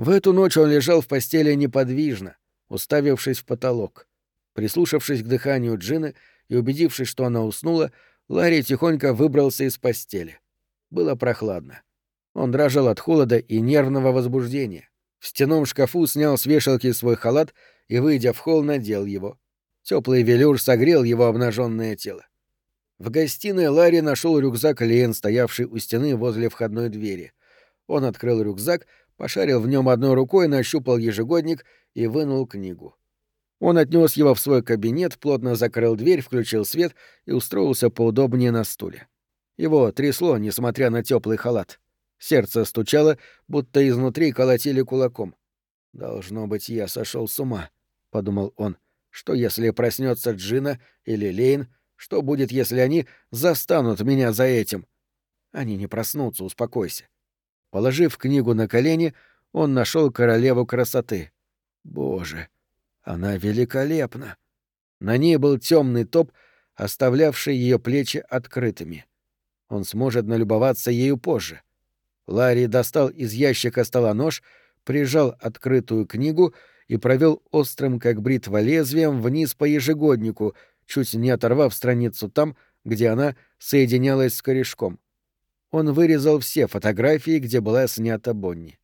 В эту ночь он лежал в постели неподвижно, уставившись в потолок. Прислушавшись к дыханию Джины и убедившись, что она уснула, Ларри тихонько выбрался из постели. Было прохладно. Он дрожал от холода и нервного возбуждения. В стенном шкафу снял с вешалки свой халат и, выйдя в холл, надел его. Теплый велюр согрел его обнаженное тело. В гостиной Ларри нашел рюкзак Лен, стоявший у стены возле входной двери. Он открыл рюкзак, пошарил в нем одной рукой, нащупал ежегодник и вынул книгу. Он отнес его в свой кабинет, плотно закрыл дверь, включил свет и устроился поудобнее на стуле. Его трясло, несмотря на теплый халат. Сердце стучало, будто изнутри колотили кулаком. «Должно быть, я сошел с ума», — подумал он. «Что, если проснется Джина или Лейн? Что будет, если они застанут меня за этим?» «Они не проснутся, успокойся». Положив книгу на колени, он нашел королеву красоты. Боже, она великолепна. На ней был темный топ, оставлявший ее плечи открытыми. Он сможет налюбоваться ею позже. Ларри достал из ящика стола нож, прижал открытую книгу и провел острым, как бритва, лезвием вниз по ежегоднику, чуть не оторвав страницу там, где она соединялась с корешком. Он вырезал все фотографии, где была снята Бонни.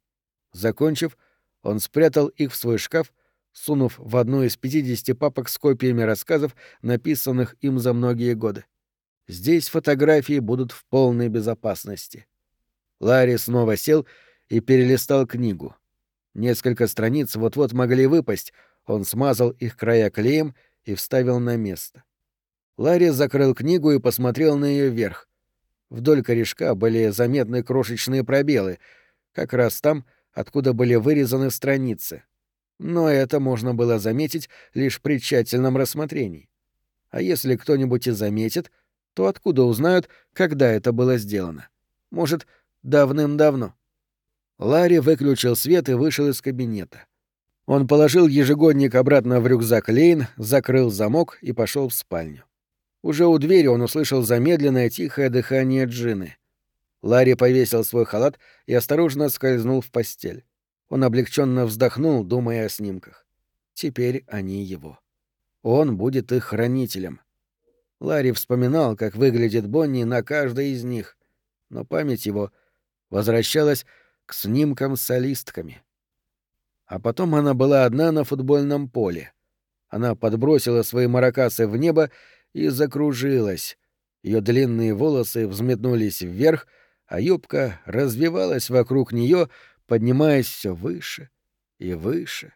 Закончив, он спрятал их в свой шкаф, сунув в одну из 50 папок с копиями рассказов, написанных им за многие годы. Здесь фотографии будут в полной безопасности. Ларри снова сел и перелистал книгу. Несколько страниц вот-вот могли выпасть, он смазал их края клеем и вставил на место. Ларри закрыл книгу и посмотрел на ее верх. Вдоль корешка были заметны крошечные пробелы, как раз там, откуда были вырезаны страницы. Но это можно было заметить лишь при тщательном рассмотрении. А если кто-нибудь и заметит, то откуда узнают, когда это было сделано? Может, давным-давно? Ларри выключил свет и вышел из кабинета. Он положил ежегодник обратно в рюкзак Лейн, закрыл замок и пошел в спальню. Уже у двери он услышал замедленное тихое дыхание Джины. Ларри повесил свой халат и осторожно скользнул в постель. Он облегченно вздохнул, думая о снимках. Теперь они его. Он будет их хранителем. Ларри вспоминал, как выглядит Бонни на каждой из них, но память его возвращалась к снимкам с солистками. А потом она была одна на футбольном поле. Она подбросила свои маракасы в небо и закружилась. Ее длинные волосы взметнулись вверх, а юбка развивалась вокруг нее, поднимаясь все выше и выше.